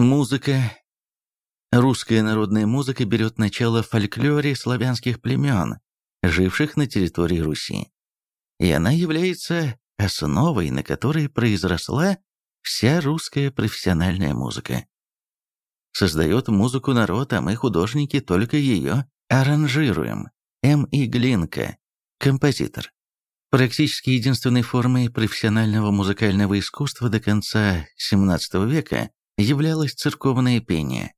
Музыка. Русская народная музыка берет начало в фольклоре славянских племен, живших на территории Руси. И она является основой, на которой произросла вся русская профессиональная музыка. Создает музыку народ, а мы, художники, только ее аранжируем. М. И. Глинка, композитор. Практически единственной формой профессионального музыкального искусства до конца XVII века являлось церковное пение.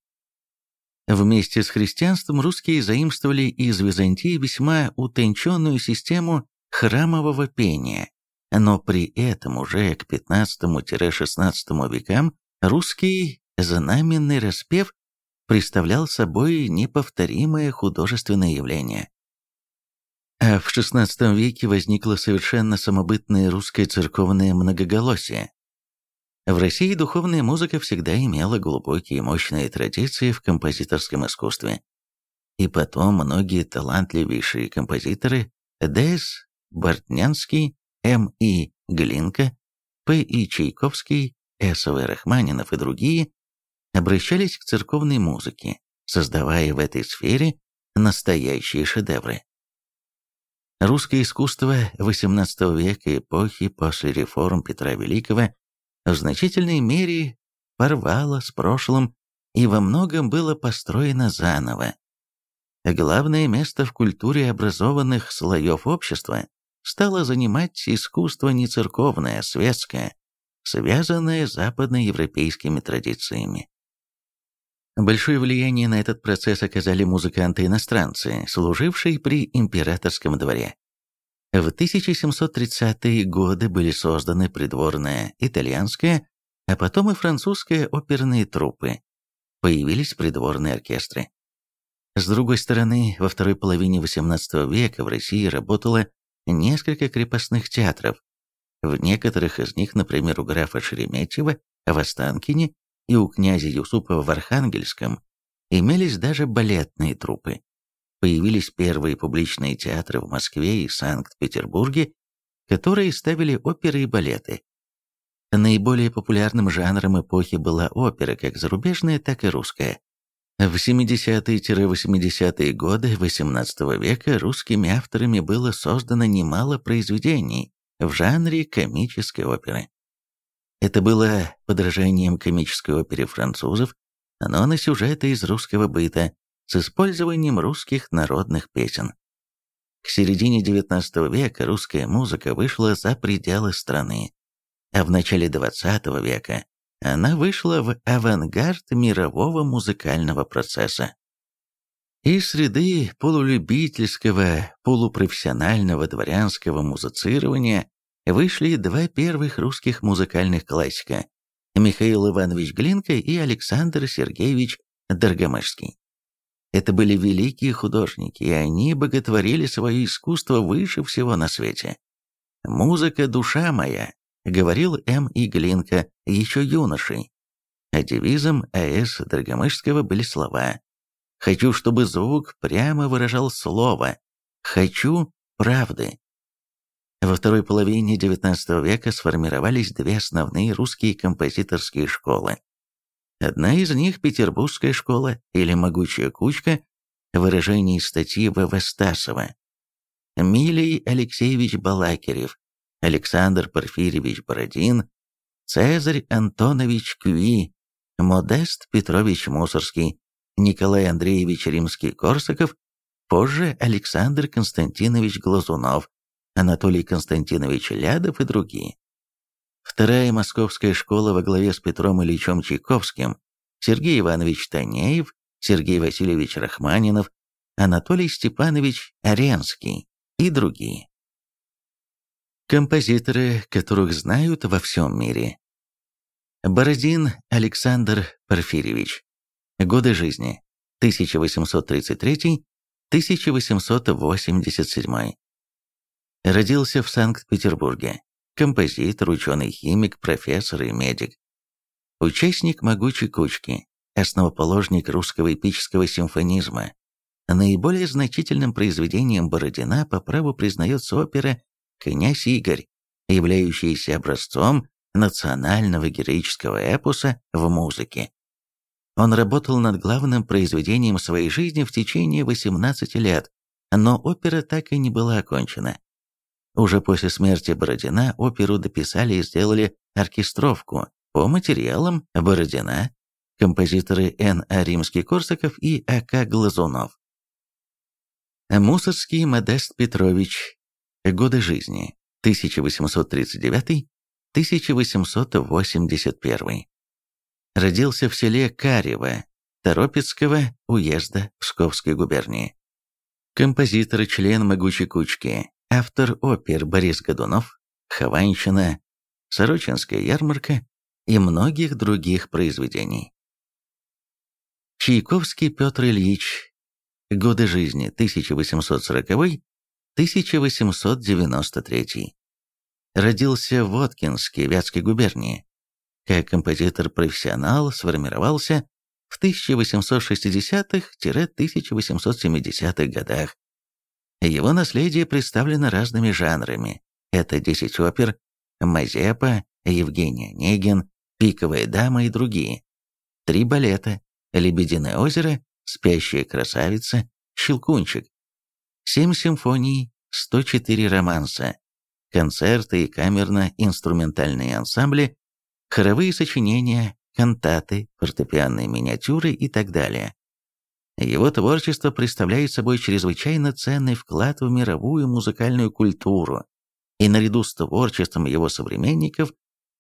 Вместе с христианством русские заимствовали из Византии весьма утонченную систему храмового пения, но при этом уже к 15-16 векам русский знаменный распев представлял собой неповторимое художественное явление. А в XVI веке возникло совершенно самобытное русское церковное многоголосие. В России духовная музыка всегда имела глубокие и мощные традиции в композиторском искусстве. И потом многие талантливейшие композиторы Д.С. Бортнянский, М. И. Глинка, П. И. Чайковский, С. В. Рахманинов и другие обращались к церковной музыке, создавая в этой сфере настоящие шедевры. Русское искусство XVIII века эпохи после реформ Петра Великого в значительной мере порвало с прошлым и во многом было построено заново. Главное место в культуре образованных слоев общества стало занимать искусство не церковное, а светское, связанное с западноевропейскими традициями. Большое влияние на этот процесс оказали музыканты-иностранцы, служившие при императорском дворе. В 1730-е годы были созданы придворная итальянская, а потом и французская оперные труппы. Появились придворные оркестры. С другой стороны, во второй половине XVIII века в России работало несколько крепостных театров. В некоторых из них, например, у графа Шереметьева в Останкине и у князя Юсупова в Архангельском, имелись даже балетные труппы. Появились первые публичные театры в Москве и Санкт-Петербурге, которые ставили оперы и балеты. Наиболее популярным жанром эпохи была опера, как зарубежная, так и русская. В 70-80-е годы XVIII века русскими авторами было создано немало произведений в жанре комической оперы. Это было подражанием комической опере французов, но на сюжеты из русского быта, с использованием русских народных песен. К середине XIX века русская музыка вышла за пределы страны, а в начале XX века она вышла в авангард мирового музыкального процесса. Из среды полулюбительского, полупрофессионального дворянского музицирования вышли два первых русских музыкальных классика – Михаил Иванович Глинка и Александр Сергеевич Доргомышский. Это были великие художники, и они боготворили свое искусство выше всего на свете. «Музыка – душа моя», — говорил М. И. Глинка, еще юношей. А девизом А.С. Драгомышского были слова «Хочу, чтобы звук прямо выражал слово. Хочу правды». Во второй половине XIX века сформировались две основные русские композиторские школы. Одна из них – Петербургская школа или «Могучая кучка» в выражении статьи В.В. Стасова. Милий Алексеевич Балакирев, Александр Порфирьевич Бородин, Цезарь Антонович Кюи, Модест Петрович Мусорский, Николай Андреевич Римский-Корсаков, позже Александр Константинович Глазунов, Анатолий Константинович Лядов и другие. Вторая московская школа во главе с Петром Ильичем Чайковским, Сергей Иванович Танеев, Сергей Васильевич Рахманинов, Анатолий Степанович Аренский и другие. Композиторы, которых знают во всем мире. Бородин Александр Порфирьевич. Годы жизни 1833-1887. Родился в Санкт-Петербурге. Композитор, ученый-химик, профессор и медик. Участник «Могучей кучки», основоположник русского эпического симфонизма. Наиболее значительным произведением Бородина по праву признается опера «Князь Игорь», являющийся образцом национального героического эпоса в музыке. Он работал над главным произведением своей жизни в течение 18 лет, но опера так и не была окончена. Уже после смерти Бородина оперу дописали и сделали оркестровку по материалам Бородина, композиторы Н. А. Римский-Корсаков и А. К. Глазунов. Мусорский Модест Петрович. Годы жизни. 1839-1881. Родился в селе Карево Торопецкого уезда Псковской губернии. Композитор, член «Могучей кучки», автор опер Борис Годунов, «Хованщина», «Сорочинская ярмарка» и многих других произведений. Чайковский Петр Ильич. Годы жизни 1840-1893. Родился в Воткинске, Вятской губернии. Как композитор-профессионал сформировался в 1860-1870-х годах. Его наследие представлено разными жанрами. Это 10 опер, Мазепа, Евгений Онегин, Пиковая дама и другие. Три балета, Лебединое озеро, Спящая красавица, Щелкунчик. Семь симфоний, 104 романса, концерты и камерно-инструментальные ансамбли, хоровые сочинения, кантаты, фортепианные миниатюры и так далее. Его творчество представляет собой чрезвычайно ценный вклад в мировую музыкальную культуру, и наряду с творчеством его современников,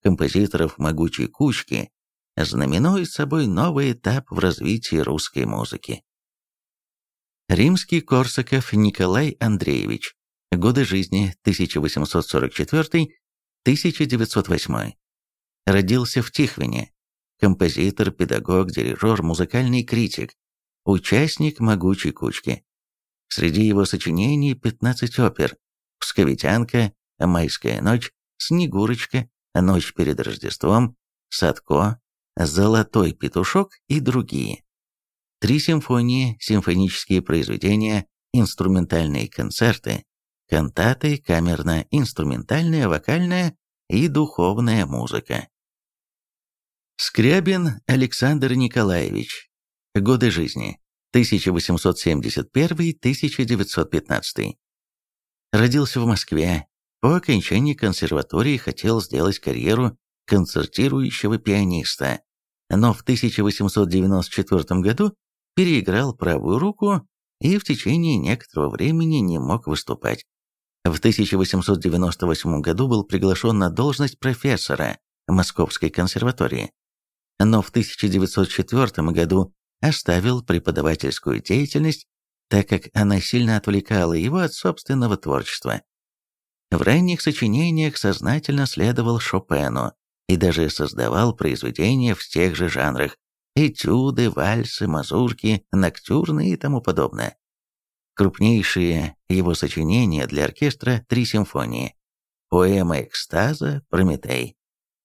композиторов «Могучей кучки», знаменует собой новый этап в развитии русской музыки. Римский Корсаков Николай Андреевич. Годы жизни 1844-1908. Родился в Тихвине. Композитор, педагог, дирижер, музыкальный критик. Участник «Могучей кучки». Среди его сочинений 15 опер. «Псковитянка», «Майская ночь», «Снегурочка», «Ночь перед Рождеством», «Садко», «Золотой петушок» и другие. Три симфонии, симфонические произведения, инструментальные концерты, кантаты, камерно-инструментальная, вокальная и духовная музыка. Скрябин Александр Николаевич. Годы жизни. 1871-1915. Родился в Москве. По окончании консерватории хотел сделать карьеру концертирующего пианиста, но в 1894 году переиграл правую руку и в течение некоторого времени не мог выступать. В 1898 году был приглашен на должность профессора Московской консерватории, но в 1904 году оставил преподавательскую деятельность, так как она сильно отвлекала его от собственного творчества. В ранних сочинениях сознательно следовал Шопену и даже создавал произведения в тех же жанрах – этюды, вальсы, мазурки, ноктюрны и тому подобное. Крупнейшие его сочинения для оркестра «Три симфонии», поэма «Экстаза», «Прометей».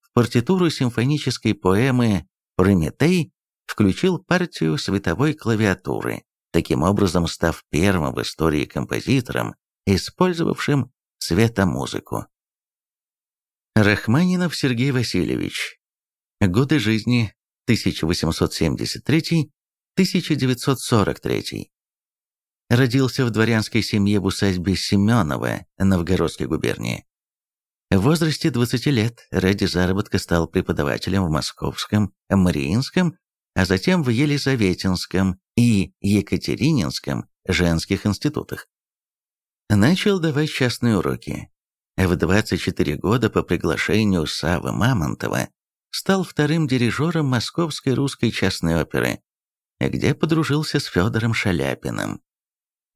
В партитуру симфонической поэмы «Прометей» включил партию световой клавиатуры, таким образом став первым в истории композитором, использовавшим светомузыку. Рахманинов Сергей Васильевич. Годы жизни 1873-1943 родился в дворянской семье в усадьбе Семенова, Новгородской губернии. В возрасте 20 лет ради заработка стал преподавателем в Московском, Мариинском, а затем в Елизаветинском и Екатерининском женских институтах. Начал давать частные уроки. В 24 года по приглашению Савы Мамонтова стал вторым дирижером Московской русской частной оперы, где подружился с Федором Шаляпиным.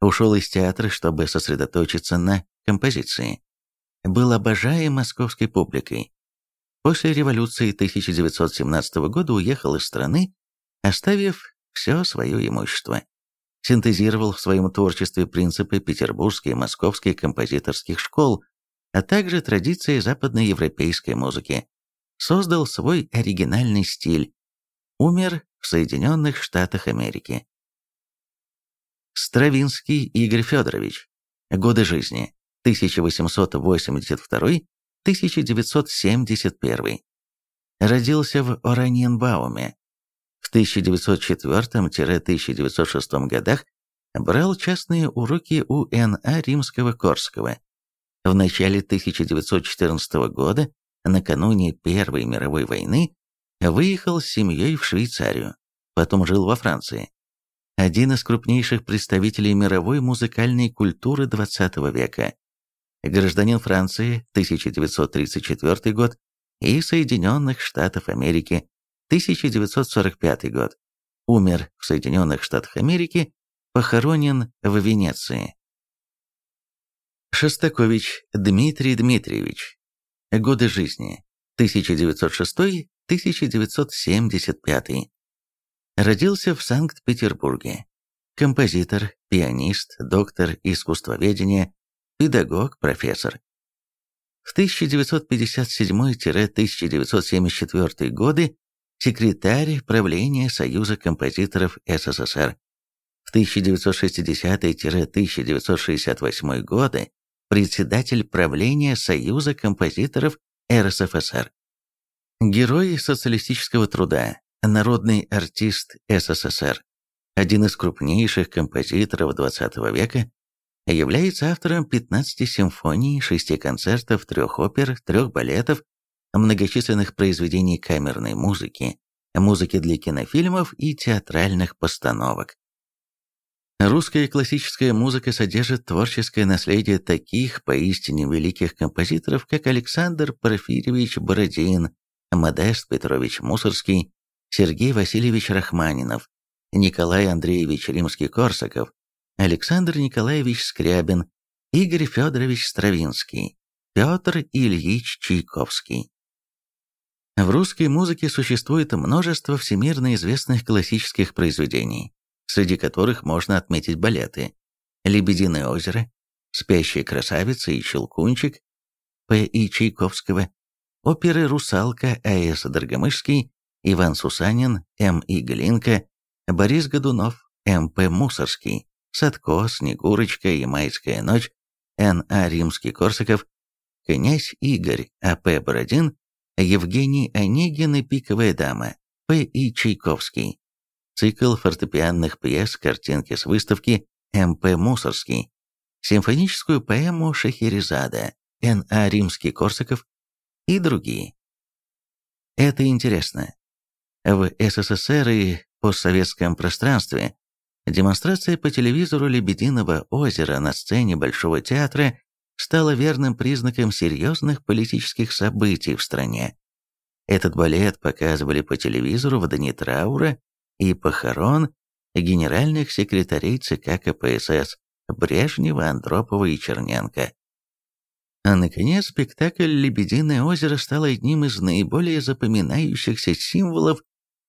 Ушел из театра, чтобы сосредоточиться на композиции. Был обожаем московской публикой. После революции 1917 года уехал из страны, оставив все свое имущество. Синтезировал в своем творчестве принципы петербургской и московской композиторских школ, а также традиции западноевропейской музыки. Создал свой оригинальный стиль. Умер в Соединенных Штатах Америки. Стравинский Игорь Федорович. Годы жизни 1882-1971. Родился в Ораньенбауме. В В 1904-1906 годах брал частные уроки у Н.А. Римского-Корского. В начале 1914 года, накануне Первой мировой войны, выехал с семьей в Швейцарию, потом жил во Франции. Один из крупнейших представителей мировой музыкальной культуры XX века. Гражданин Франции, 1934 год, и Соединенных Штатов Америки, 1945 год. Умер в Соединенных Штатах Америки, похоронен в Венеции. Шостакович Дмитрий Дмитриевич. Годы жизни. 1906-1975. Родился в Санкт-Петербурге. Композитор, пианист, доктор искусствоведения, педагог, профессор. В 1957-1974 годы секретарь правления Союза композиторов СССР. В 1960-1968 годы председатель правления Союза композиторов РСФСР. Герой социалистического труда, народный артист СССР, один из крупнейших композиторов XX века, является автором 15 симфоний, 6 концертов, 3 опер, 3 балетов, многочисленных произведений камерной музыки, музыки для кинофильмов и театральных постановок. Русская классическая музыка содержит творческое наследие таких поистине великих композиторов, как Александр Порфирьевич Бородин, Модест Петрович Мусорский, Сергей Васильевич Рахманинов, Николай Андреевич Римский-Корсаков, Александр Николаевич Скрябин, Игорь Федорович Стравинский, Петр Ильич Чайковский. В русской музыке существует множество всемирно известных классических произведений, среди которых можно отметить балеты «Лебединое озеро», «Спящая красавица» и «Щелкунчик» П. И. Чайковского, оперы «Русалка» А.С. Даргомыжский, Иван Сусанин, М. И. Глинка, Борис Годунов, М. П. Мусоргский, Садко, Снегурочка и Майская ночь, Н. А. Римский-Корсаков, князь Игорь, А. П. Бородин, Евгений Онегин и Пиковая дама, П. И. Чайковский, цикл фортепианных пьес «Картинки с выставки» М.П. Мусоргский, симфоническую поэму Шахерезада Н.А. Римский-Корсаков и другие. Это интересно. В СССР и постсоветском пространстве демонстрация по телевизору «Лебединого озера» на сцене Большого театра стала верным признаком серьезных политических событий в стране. Этот балет показывали по телевизору в дни траура и похорон генеральных секретарей ЦК КПСС Брежнева, Андропова и Черненко. А наконец, спектакль «Лебединое озеро» стал одним из наиболее запоминающихся символов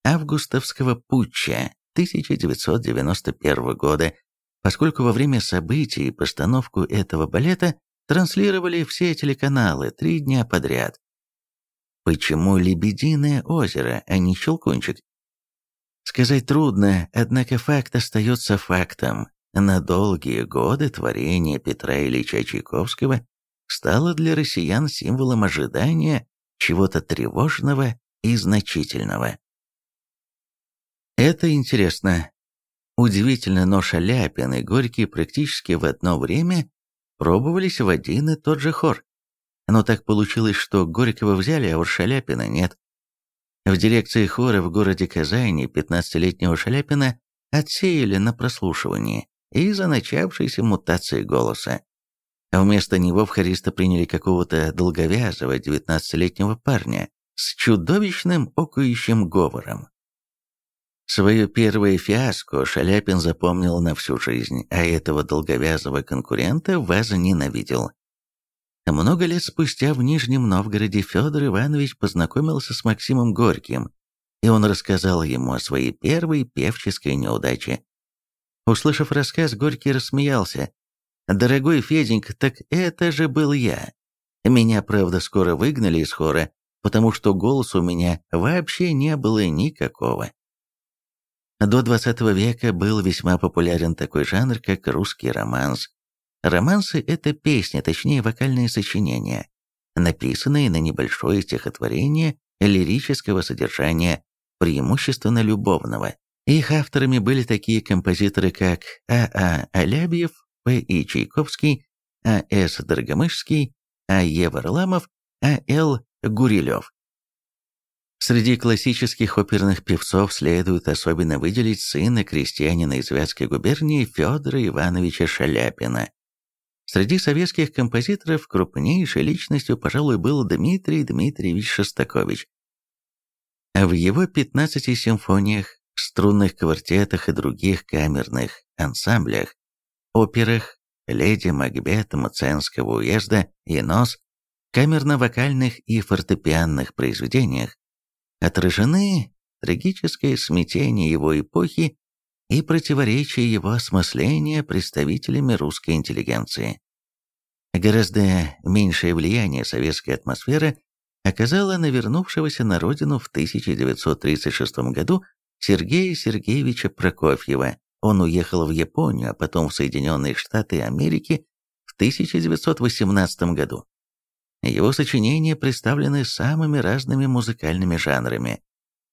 августовского путча 1991 года, поскольку во время событий и постановку этого балета транслировали все телеканалы три дня подряд. Почему «Лебединое озеро», а не «Щелкунчик»? Сказать трудно, однако факт остается фактом. На долгие годы творение Петра Ильича Чайковского стало для россиян символом ожидания чего-то тревожного и значительного. Это интересно. Удивительно, но Шаляпин и Горький практически в одно время пробовались в один и тот же хор. Но так получилось, что Горького взяли, а вот Шаляпина нет. В дирекции хора в городе Казани 15-летнего Шаляпина отсеяли на прослушивании из-за начавшейся мутации голоса. Вместо него в хориста приняли какого-то долговязого 19-летнего парня с чудовищным окающим говором. Свое первое фиаско Шаляпин запомнил на всю жизнь, а этого долговязого конкурента возненавидел. Много лет спустя в Нижнем Новгороде Федор Иванович познакомился с Максимом Горьким, и он рассказал ему о своей первой певческой неудаче. Услышав рассказ, Горький рассмеялся. «Дорогой Феденька, так это же был я. Меня, правда, скоро выгнали из хора, потому что голос у меня вообще не было никакого». До XX века был весьма популярен такой жанр, как русский романс, Романсы – это песни, точнее вокальные сочинения, написанные на небольшое стихотворение лирического содержания, преимущественно любовного. Их авторами были такие композиторы, как А.А. А. Алябьев, П.И. Чайковский, А.С. Дорогомышский, А.Е. Варламов, А.Л. Гурилев. Среди классических оперных певцов следует особенно выделить сына крестьянина из Вятской губернии Федора Ивановича Шаляпина. Среди советских композиторов крупнейшей личностью, пожалуй, был Дмитрий Дмитриевич Шостакович. В его 15 симфониях, струнных квартетах и других камерных ансамблях, операх «Леди Макбет» Мценского уезда и «Нос», камерно-вокальных и фортепианных произведениях отражены трагическое смятение его эпохи и противоречие его осмысления представителями русской интеллигенции. Гораздо меньшее влияние советская атмосфера оказала на вернувшегося на родину в 1936 году Сергея Сергеевича Прокофьева. Он уехал в Японию, а потом в Соединенные Штаты Америки в 1918 году. Его сочинения представлены самыми разными музыкальными жанрами.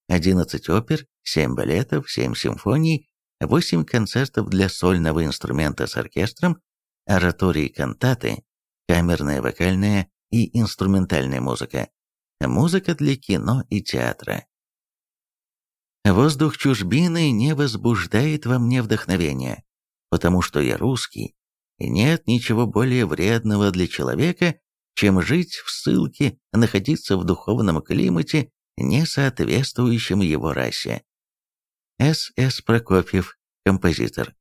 11 опер, 7 балетов, 7 симфоний, 8 концертов для сольного инструмента с оркестром, оратории кантаты, камерная вокальная и инструментальная музыка, музыка для кино и театра. Воздух чужбины не возбуждает во мне вдохновения, потому что я русский, и нет ничего более вредного для человека, чем жить в ссылке, находиться в духовном климате, не соответствующем его расе. С. С. Прокофьев, композитор.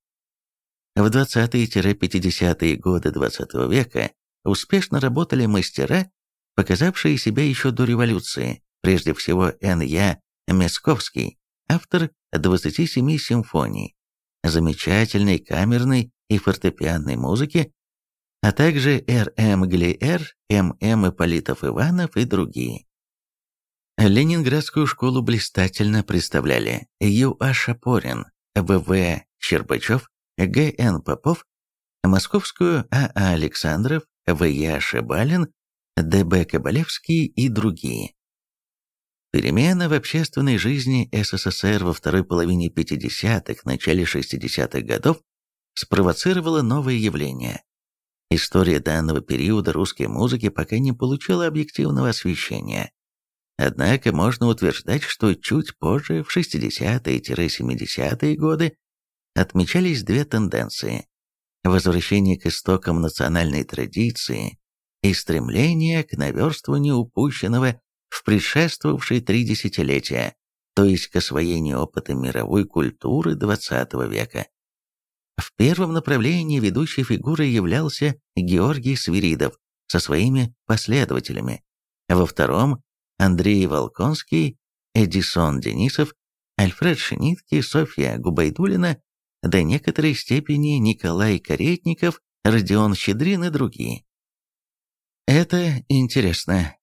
В 20-50-е годы XX -го века успешно работали мастера, показавшие себя еще до революции, прежде всего Н. Я. Месковский, автор 27 симфоний, замечательной камерной и фортепианной музыки, а также Р.М. Глиэр, М.М. Ипполитов-Иванов и другие. Ленинградскую школу блистательно представляли Ю.А. Шапорин, В.В. Щербачев, Г.Н. Попов, Московскую А.А. Александров, В.Я. Шибалин, Д.Б. Кабалевский и другие. Перемена в общественной жизни СССР во второй половине 50-х, начале 60-х годов спровоцировала новое явление История данного периода русской музыки пока не получила объективного освещения. Однако можно утверждать, что чуть позже, в 60-70-е годы, отмечались две тенденции. Возвращение к истокам национальной традиции и стремление к наверстыванию упущенного в предшествовавшие три десятилетия, то есть к освоению опыта мировой культуры XX века. В первом направлении ведущей фигурой являлся Георгий Свиридов со своими последователями, во втором – Андрей Волконский, Эдисон Денисов, Альфред Шнитки, Софья Губайдулина, до некоторой степени Николай Каретников, Родион Щедрин и другие. Это интересно.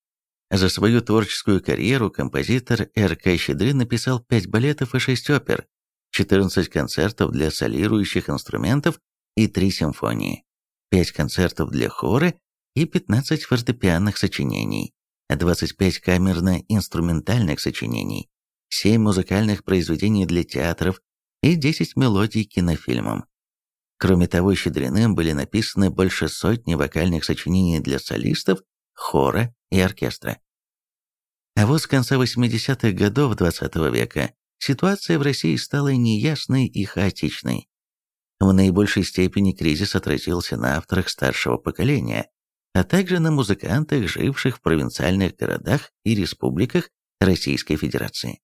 За свою творческую карьеру композитор Р.К. Щедрин написал пять балетов и шесть опер, 14 концертов для солирующих инструментов и 3 симфонии, 5 концертов для хора и 15 фортепианных сочинений, 25 камерно-инструментальных сочинений, 7 музыкальных произведений для театров и 10 мелодий кинофильмам. Кроме того, Щедриным были написаны больше сотни вокальных сочинений для солистов, хора и оркестра. А вот с конца 80-х годов XX -го века ситуация в России стала неясной и хаотичной. В наибольшей степени кризис отразился на авторах старшего поколения, а также на музыкантах, живших в провинциальных городах и республиках Российской Федерации.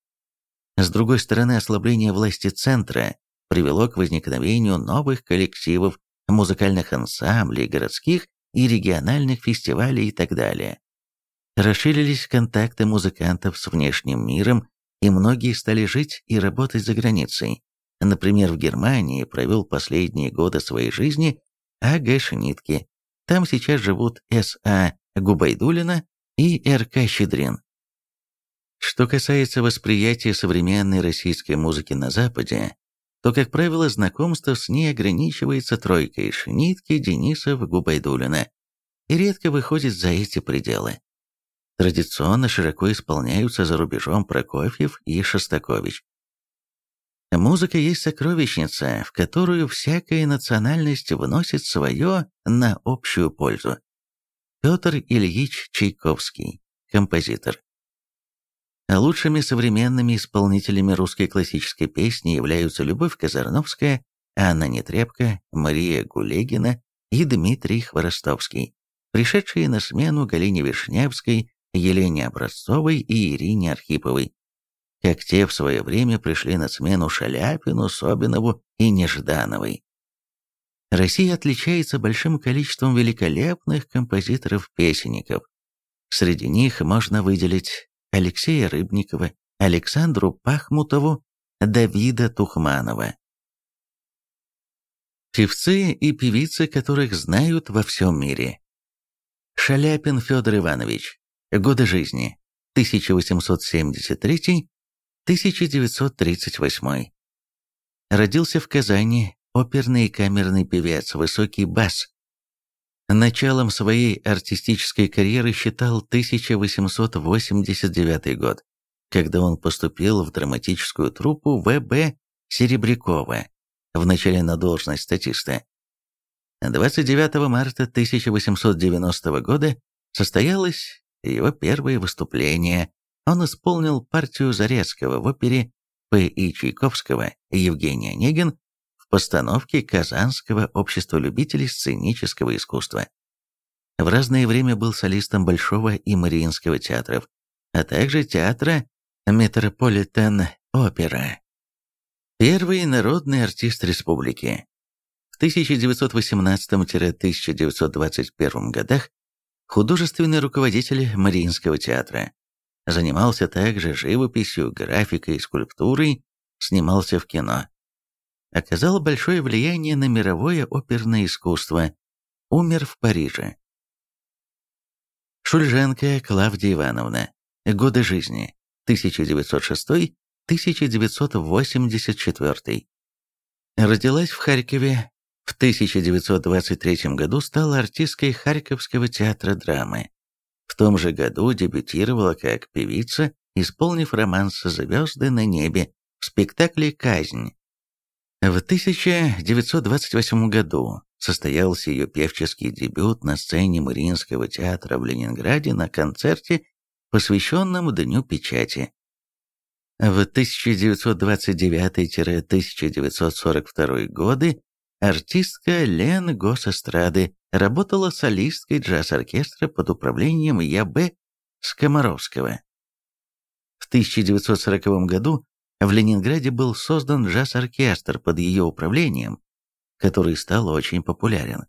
С другой стороны, ослабление власти центра привело к возникновению новых коллективов, музыкальных ансамблей, городских и региональных фестивалей и так далее. Расширились контакты музыкантов с внешним миром и многие стали жить и работать за границей. Например, в Германии провел последние годы своей жизни А.Г. Шнитке. Там сейчас живут С.А. Губайдулина и Р.К. Щедрин. Что касается восприятия современной российской музыки на Западе, то, как правило, знакомство с ней ограничивается тройкой Шнитки, Денисов, Губайдулина и редко выходит за эти пределы. Традиционно широко исполняются за рубежом Прокофьев и Шостакович. Музыка есть сокровищница, в которую всякая национальность вносит свое на общую пользу. Петр Ильич Чайковский, композитор. Лучшими современными исполнителями русской классической песни являются Любовь Казарновская, Анна Нетребко, Мария Гулегина и Дмитрий Хворостовский, пришедшие на смену Галине Вишневской, Елене Образцовой и Ирине Архиповой, как те в свое время пришли на смену Шаляпину, Собинову и Неждановой. Россия отличается большим количеством великолепных композиторов-песенников. Среди них можно выделить Алексея Рыбникова, Александру Пахмутову, Давида Тухманова. Певцы и певицы, которых знают во всем мире. Шаляпин Федор Иванович. Годы жизни. 1873-1938. Родился в Казани, оперный и камерный певец, высокий бас. Началом своей артистической карьеры считал 1889 год, когда он поступил в драматическую труппу В.Б. Серебрякова, вначале на должность статиста. 29 марта 1890 года его первое выступление. Он исполнил партию Зарецкого в опере П. И. Чайковского «Евгений Онегин» в постановке Казанского общества любителей сценического искусства. В разное время был солистом Большого и Мариинского театров, а также театра Метрополитен-опера. Первый народный артист республики. В 1918-1921 годах художественный руководитель Мариинского театра. Занимался также живописью, графикой, скульптурой, снимался в кино. Оказал большое влияние на мировое оперное искусство. Умер в Париже. Шульженко Клавдия Ивановна. Годы жизни. 1906-1984. Родилась в Харькове. В 1923 году стала артисткой Харьковского театра драмы. В том же году дебютировала как певица, исполнив романс «Звезды на небе» в спектакле «Казнь». В 1928 году состоялся ее певческий дебют на сцене Мариинского театра в Ленинграде на концерте, посвященном Дню печати. В 1929-1942 годы артистка Лен Госэстрады работала солисткой джаз-оркестра под управлением Я.Б. Скоморовского. В 1940 году в Ленинграде был создан джаз-оркестр под ее управлением, который стал очень популярен.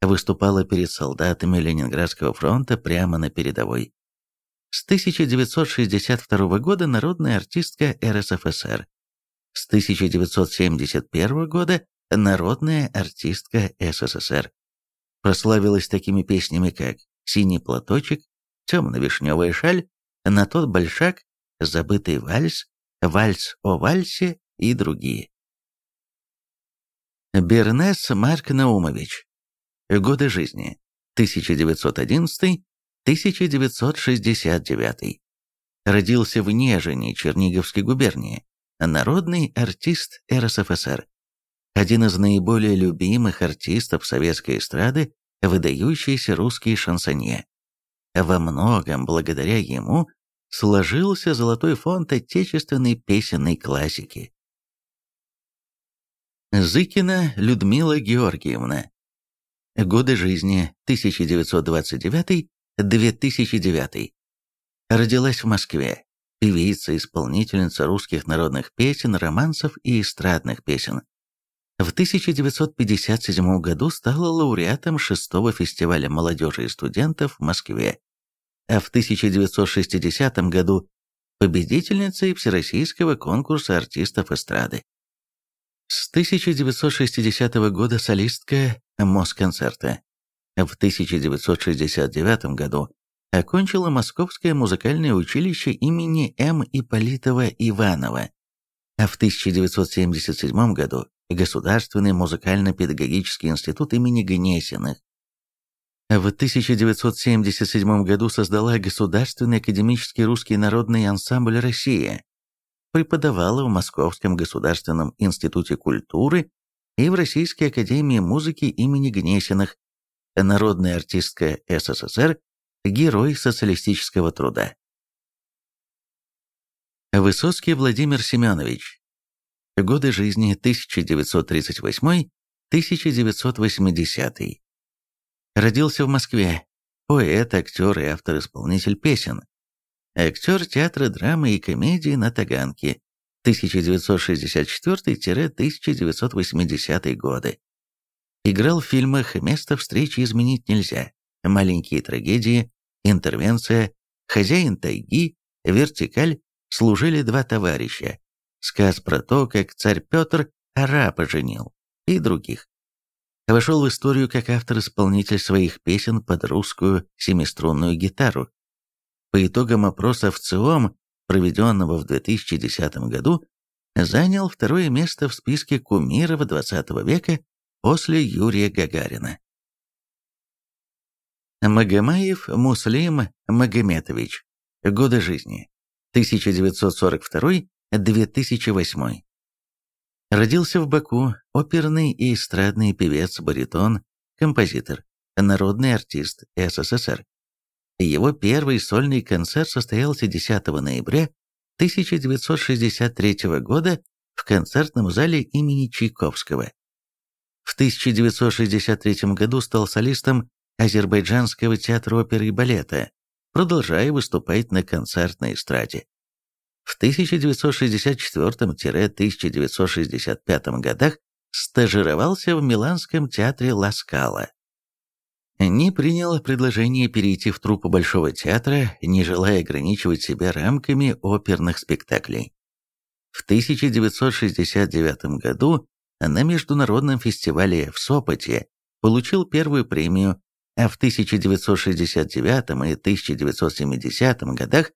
Выступала перед солдатами Ленинградского фронта прямо на передовой. С 1962 года народная артистка РСФСР. С 1971 года народная артистка СССР. Прославилась такими песнями, как «Синий платочек», «Темно-вишневая шаль», «На тот большак», «Забытый вальс», «Вальс о вальсе» и другие. Бернес Марк Наумович. Годы жизни. 1911-1969. Родился в Нежине, Черниговской губернии. Народный артист РСФСР. Один из наиболее любимых артистов советской эстрады, выдающийся русский шансонье. Во многом благодаря ему сложился золотой фонд отечественной песенной классики. Зыкина Людмила Георгиевна. Годы жизни 1929-2009. Родилась в Москве. Певица, исполнительница русских народных песен, романсов и эстрадных песен. В 1957 году стала лауреатом шестого фестиваля молодежи и студентов в Москве, а в 1960 году победительницей Всероссийского конкурса артистов эстрады. С 1960 года солистка Москонцерта. В 1969 году окончила Московское музыкальное училище имени М. Ипполитова Иванова, а в 1977 году Государственный музыкально-педагогический институт имени Гнесиных. В 1977 году создала Государственный академический русский народный ансамбль «Россия». Преподавала в Московском государственном институте культуры и в Российской академии музыки имени Гнесиных, народная артистка СССР, герой социалистического труда. Высоцкий Владимир Семенович. Годы жизни 1938-1980. Родился в Москве. Поэт, актер и автор-исполнитель песен. Актер театра драмы и комедии на Таганке 1964-1980 годы. Играл в фильмах «Место встречи изменить нельзя», «Маленькие трагедии», «Интервенция», «Хозяин тайги», «Вертикаль», «Служили два товарища», «Сказ про то, как царь Петр араба женил» и других. Вошел в историю как автор-исполнитель своих песен под русскую семиструнную гитару. По итогам опроса в ЦИОМ, проведенного в 2010 году, занял второе место в списке кумиров XX века после Юрия Гагарина. Магомаев Муслим Магометович. Годы жизни. 1942-2008. Родился в Баку, оперный и эстрадный певец, баритон, композитор, народный артист СССР. Его первый сольный концерт состоялся 10 ноября 1963 года в концертном зале имени Чайковского. В 1963 году стал солистом Азербайджанского театра оперы и балета, продолжая выступать на концертной эстраде. В 1964-1965 годах стажировался в Миланском театре Ласкала. Не принял предложение перейти в труппу Большого театра, не желая ограничивать себя рамками оперных спектаклей. В 1969 году на Международном фестивале в Сопоте получил первую премию, а в 1969 и 1970 годах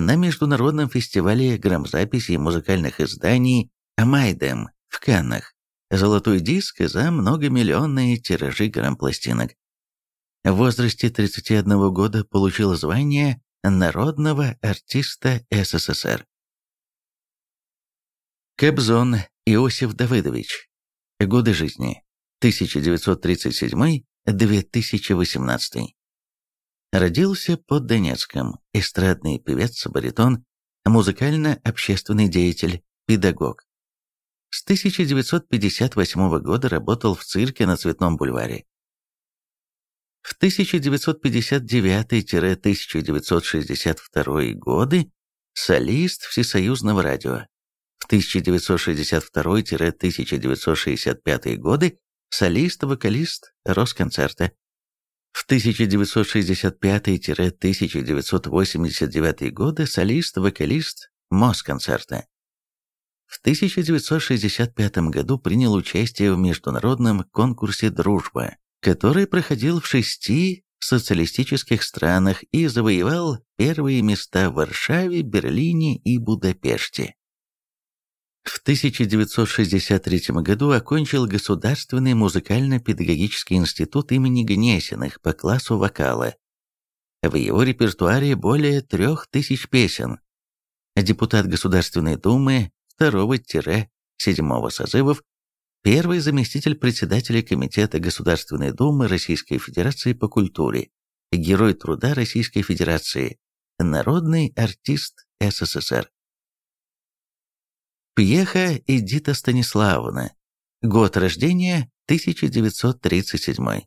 на Международном фестивале грамзаписи и музыкальных изданий «Амайдем» в Каннах. Золотой диск за многомиллионные тиражи грампластинок. В возрасте 31 года получил звание народного артиста СССР. Кобзон Иосиф Давыдович. Годы жизни. 1937-2018. Родился под Донецком, эстрадный певец, баритон, музыкально-общественный деятель, педагог. С 1958 года работал в цирке на Цветном бульваре. В 1959-1962 годы солист Всесоюзного радио. В 1962-1965 годы солист-вокалист Росконцерта. В 1965-1989 годы солист-вокалист Москонцерта. В 1965 году принял участие в международном конкурсе «Дружба», который проходил в шести социалистических странах и завоевал первые места в Варшаве, Берлине и Будапеште. В 1963 году окончил Государственный музыкально-педагогический институт имени Гнесиных по классу вокала. В его репертуаре более трех тысяч песен. Депутат Государственной Думы второго-седьмого созывов, первый заместитель председателя Комитета Государственной Думы Российской Федерации по культуре, Герой труда Российской Федерации, народный артист СССР. Пьеха Эдита Станиславовна. Год рождения 1937.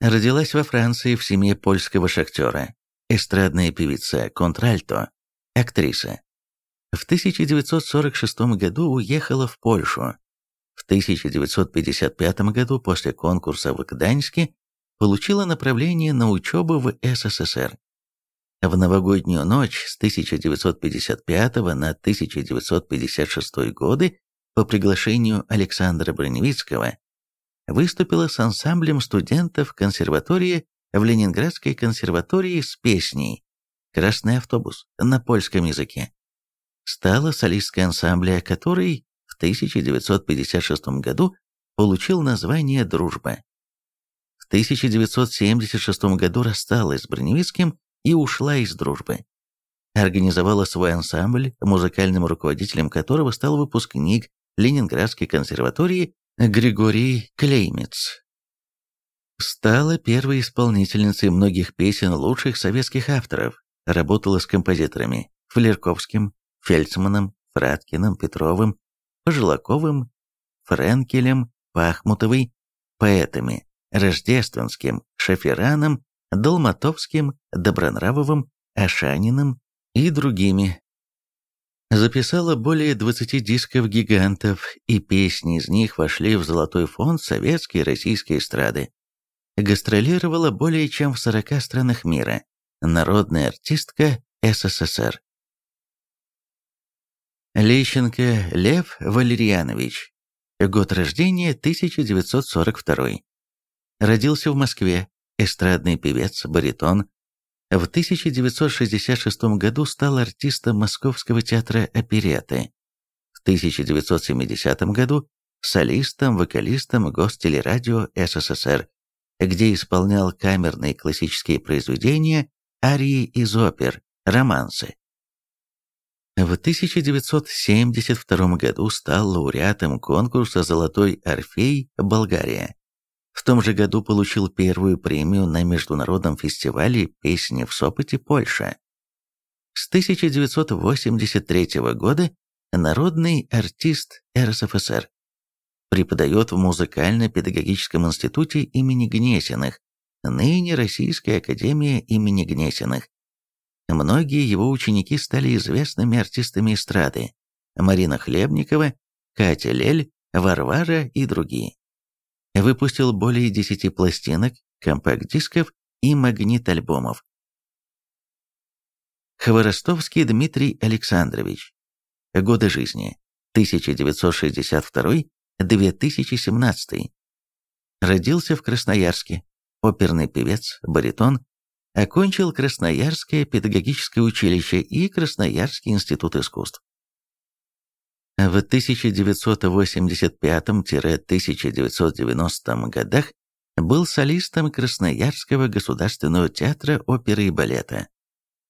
Родилась во Франции в семье польского шахтера. Эстрадная певица, контральто, актриса. В 1946 году уехала в Польшу. В 1955 году после конкурса в Гданьске получила направление на учебу в СССР. В новогоднюю ночь с 1955 на 1956 годы по приглашению Александра Броневицкого выступила с ансамблем студентов консерватории в Ленинградской консерватории с песней «Красный автобус» на польском языке. Стала солисткой ансамбля, который в 1956 году получил название «Дружба». В 1976 году рассталась с Броневицким и ушла из дружбы. Организовала свой ансамбль, музыкальным руководителем которого стал выпускник Ленинградской консерватории Григорий Клеймец. Стала первой исполнительницей многих песен лучших советских авторов, работала с композиторами Флерковским, Фельдсманом, Фраткиным, Петровым, Пожилаковым, Френкелем, Пахмутовой, поэтами Рождественским, Шафераном, Долматовским, Добронравовым, Ашаниным и другими. Записала более 20 дисков гигантов, и песни из них вошли в золотой фонд советской и российской эстрады. Гастролировала более чем в 40 странах мира. Народная артистка СССР. Лещенко Лев Валерьянович. Год рождения 1942. Родился в Москве, эстрадный певец, баритон. В 1966 году стал артистом Московского театра оперетты. В 1970 году солистом, вокалистом Гостелерадио СССР, где исполнял камерные классические произведения, арии из опер, романсы. В 1972 году стал лауреатом конкурса «Золотой Орфей. Болгария». В том же году получил первую премию на международном фестивале песни в Сопоте, Польша. С 1983 года народный артист РСФСР. Преподает в музыкально-педагогическом институте имени Гнесиных, ныне Российская академия имени Гнесиных. Многие его ученики стали известными артистами эстрады. Марина Хлебникова, Катя Лель, Варвара и другие. Выпустил более десяти пластинок, компакт-дисков и магнит-альбомов. Хворостовский Дмитрий Александрович. Годы жизни. 1962-2017. Родился в Красноярске. Оперный певец, баритон, Окончил Красноярское педагогическое училище и Красноярский институт искусств. В 1985-1990 годах был солистом Красноярского государственного театра оперы и балета.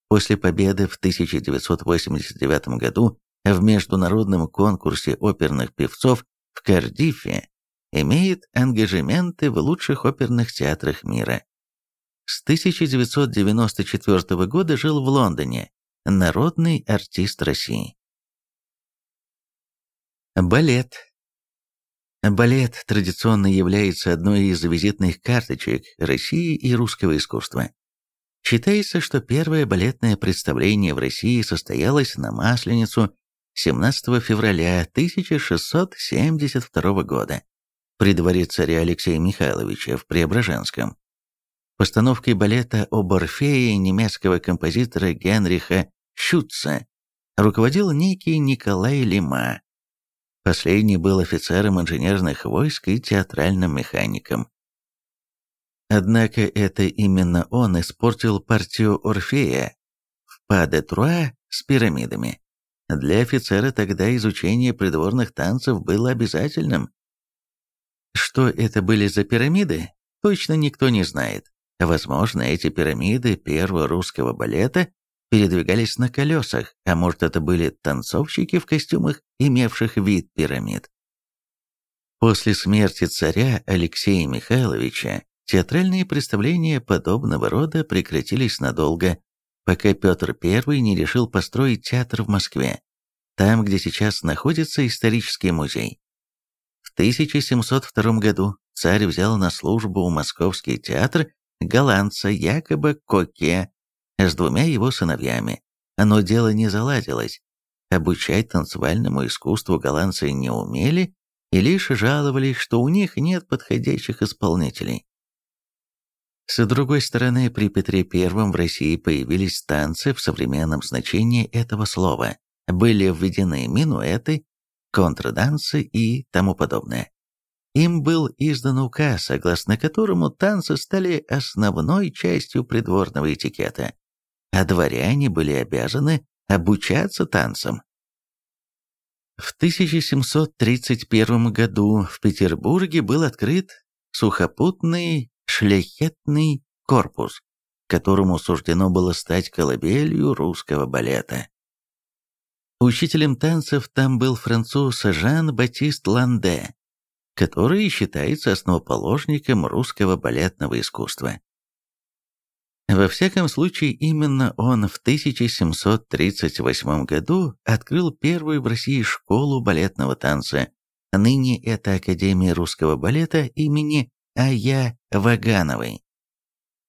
После победы в 1989 году в международном конкурсе оперных певцов в Кардифе имеет ангажементы в лучших оперных театрах мира. С 1994 года жил в Лондоне, народный артист России. Балет. Балет традиционно является одной из визитных карточек России и русского искусства. Считается, что первое балетное представление в России состоялось на Масленицу 17 февраля 1672 года при дворе царя Алексея Михайловича в Преображенском. Постановкой балета об Орфее немецкого композитора Генриха Шутца руководил некий Николай Лима. Последний был офицером инженерных войск и театральным механиком. Однако это именно он испортил партию Орфея в Па-де-Труа с пирамидами. Для офицера тогда изучение придворных танцев было обязательным. Что это были за пирамиды, точно никто не знает. Возможно, эти пирамиды первого русского балета передвигались на колесах, а может это были танцовщики в костюмах, имевших вид пирамид. После смерти царя Алексея Михайловича театральные представления подобного рода прекратились надолго, пока Петр I не решил построить театр в Москве, там, где сейчас находится исторический музей. В 1702 году царь взял на службу в Московский театр голландца якобы Коке с двумя его сыновьями. Но дело не заладилось. Обучать танцевальному искусству голландцы не умели и лишь жаловались, что у них нет подходящих исполнителей. С другой стороны, при Петре I в России появились танцы в современном значении этого слова. Были введены минуэты, контрдансы и тому подобное. Им был издан указ, согласно которому танцы стали основной частью придворного этикета, а дворяне были обязаны обучаться танцам. В 1731 году в Петербурге был открыт сухопутный шляхетный корпус, которому суждено было стать колыбелью русского балета. Учителем танцев там был француз Жан-Батист Ланде, который считается основоположником русского балетного искусства. Во всяком случае, именно он в 1738 году открыл первую в России школу балетного танца. Ныне это Академия русского балета имени А.Я. Вагановой.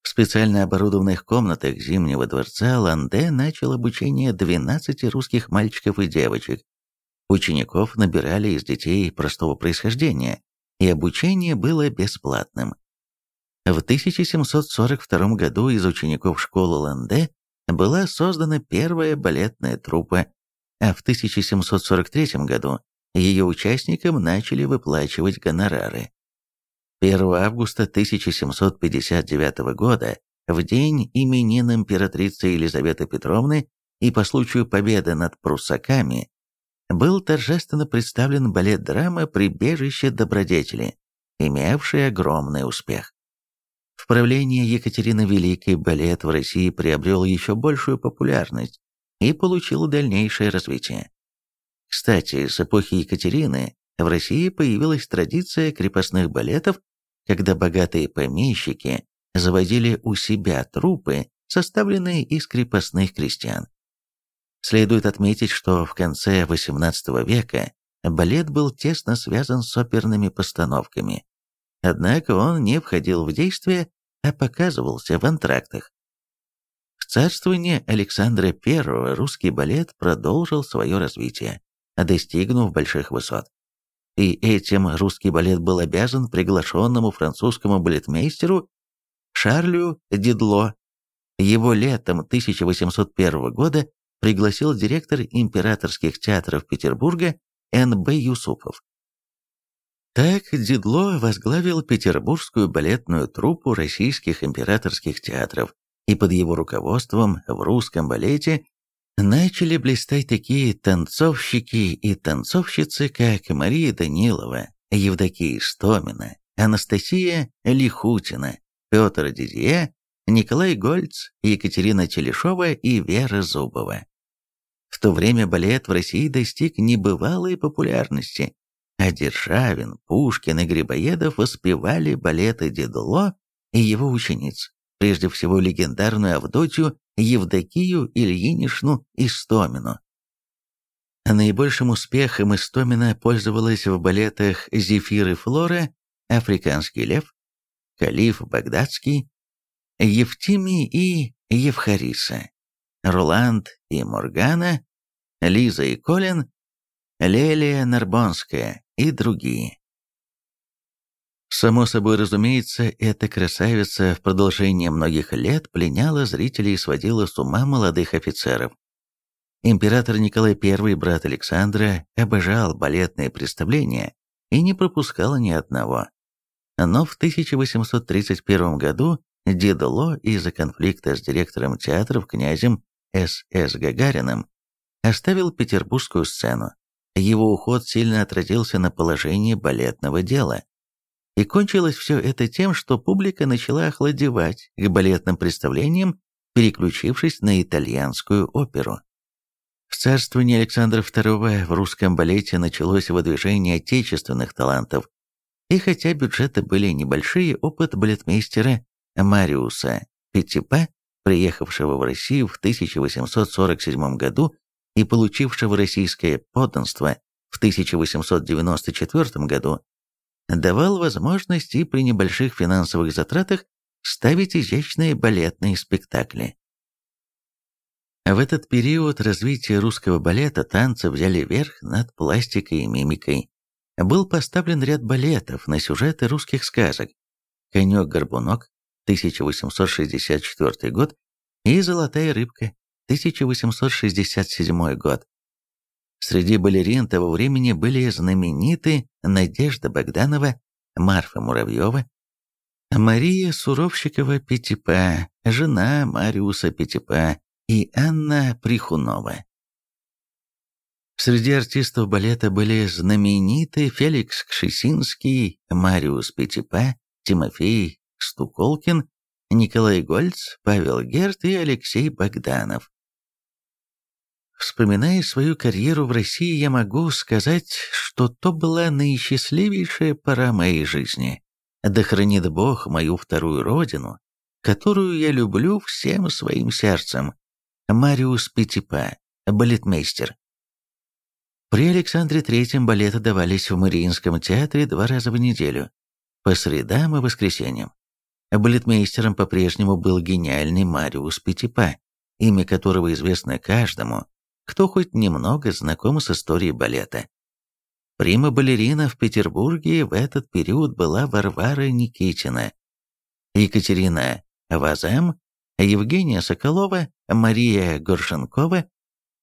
В специально оборудованных комнатах Зимнего дворца Ланде начал обучение 12 русских мальчиков и девочек. Учеников набирали из детей простого происхождения, и обучение было бесплатным. В 1742 году из учеников школы Ланде была создана первая балетная труппа, а в 1743 году ее участникам начали выплачивать гонорары. 1 августа 1759 года, в день именин императрицы Елизаветы Петровны и по случаю победы над пруссаками, был торжественно представлен балет-драма «Прибежище добродетели», имевший огромный успех. В правлении Екатерины Великой балет в России приобрел еще большую популярность и получил дальнейшее развитие. Кстати, с эпохи Екатерины в России появилась традиция крепостных балетов, когда богатые помещики заводили у себя труппы, составленные из крепостных крестьян. Следует отметить, что в конце XVIII века балет был тесно связан с оперными постановками, Однако он не входил в действие, а показывался в антрактах. В царствование Александра I русский балет продолжил свое развитие, достигнув больших высот. И этим русский балет был обязан приглашенному французскому балетмейстеру Шарлю Дидло. Его летом 1801 года пригласил директор императорских театров Петербурга Н.Б. Юсупов. Так Дидло возглавил петербургскую балетную труппу российских императорских театров, и под его руководством в русском балете начали блистать такие танцовщики и танцовщицы, как Мария Данилова, Евдокия Истомина, Анастасия Лихутина, Петр Дидье, Николай Гольц, Екатерина Телешова и Вера Зубова. В то время балет в России достиг небывалой популярности, а Державин, Пушкин и Грибоедов воспевали балеты Дедуло и его учениц, прежде всего легендарную Авдотью Евдокию Ильинишну Истомину. Наибольшим успехом Истомина пользовалась в балетах «Зефир и Флора», «Африканский лев», «Калиф Багдадский», «Евтимий и Евхариса», «Роланд и Моргана», «Лиза и Колин», «Лелия Нарбонская», и другие. Само собой разумеется, эта красавица в продолжение многих лет пленяла зрителей и сводила с ума молодых офицеров. Император Николай I, брат Александра, обожал балетные представления и не пропускал ни одного. Но в 1831 году Дедоло из-за конфликта с директором театров князем С.С. Гагариным оставил петербургскую сцену. Его уход сильно отразился на положении балетного дела. И кончилось все это тем, что публика начала охладевать к балетным представлениям, переключившись на итальянскую оперу. В царствовании Александра II в русском балете началось выдвижение отечественных талантов, и хотя бюджеты были небольшие, опыт балетмейстера Мариуса Петтипа, приехавшего в Россию в 1847 году, и получившего российское подданство в 1894 году, давал возможность и при небольших финансовых затратах ставить изящные балетные спектакли. В этот период развития русского балета танцы взяли верх над пластикой и мимикой. Был поставлен ряд балетов на сюжеты русских сказок «Конек-горбунок» 1864 год и «Золотая рыбка» 1867 год. Среди балерин того времени были знамениты Надежда Богданова, Марфа Муравьева, Мария Суровщикова-Петипа, жена Мариуса Петипа и Анна Прихунова. Среди артистов балета были знамениты Феликс Кшесинский, Мариус Петипа, Тимофей Стуколкин, Николай Гольц, Павел Герт и Алексей Богданов. Вспоминая свою карьеру в России, я могу сказать, что то была наисчастливейшая пора моей жизни. Да хранит Бог мою вторую родину, которую я люблю всем своим сердцем. Мариус Петипа, балетмейстер. При Александре Третьем балеты давались в Мариинском театре два раза в неделю, по средам и воскресеньям. Балетмейстером по-прежнему был гениальный Мариус Петипа, имя которого известно каждому, кто хоть немного знаком с историей балета. Прима-балерина в Петербурге в этот период была Варвара Никитина, Екатерина Вазам, Евгения Соколова, Мария Горшенкова,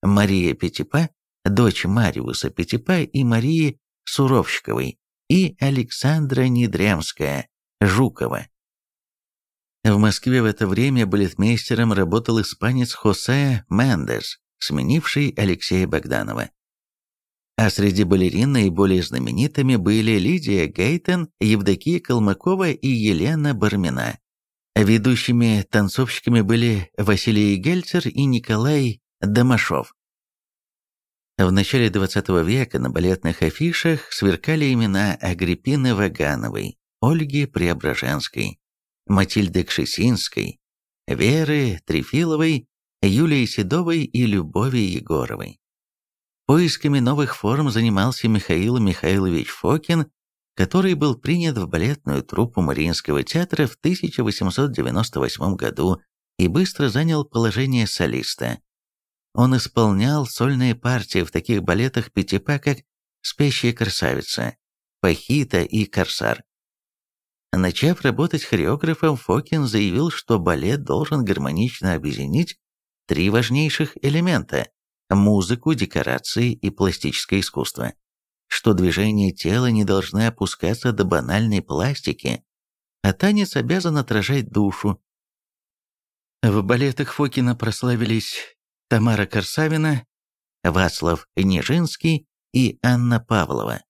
Мария Петипа, дочь Мариуса Петипа и Марии Суровщиковой, и Александра Недрямская, Жукова. В Москве в это время балетмейстером работал испанец Хосе Мендес, сменивший Алексея Богданова. А среди балерин наиболее знаменитыми были Лидия Гейтен, Евдокия Калмыкова и Елена Бармина. Ведущими танцовщиками были Василий Гельцер и Николай Домашов. В начале XX века на балетных афишах сверкали имена Агриппины Вагановой, Ольги Преображенской, Матильды Кшесинской, Веры Трефиловой Юлии Седовой и Любови Егоровой. Поисками новых форм занимался Михаил Михайлович Фокин, который был принят в балетную труппу Мариинского театра в 1898 году и быстро занял положение солиста. Он исполнял сольные партии в таких балетах Пятипа, как «Спящая красавица», «Пахита» и «Корсар». Начав работать хореографом, Фокин заявил, что балет должен гармонично объединить три важнейших элемента – музыку, декорации и пластическое искусство, что движения тела не должны опускаться до банальной пластики, а танец обязан отражать душу. В балетах Фокина прославились Тамара Корсавина, Вацлав Нежинский и Анна Павлова.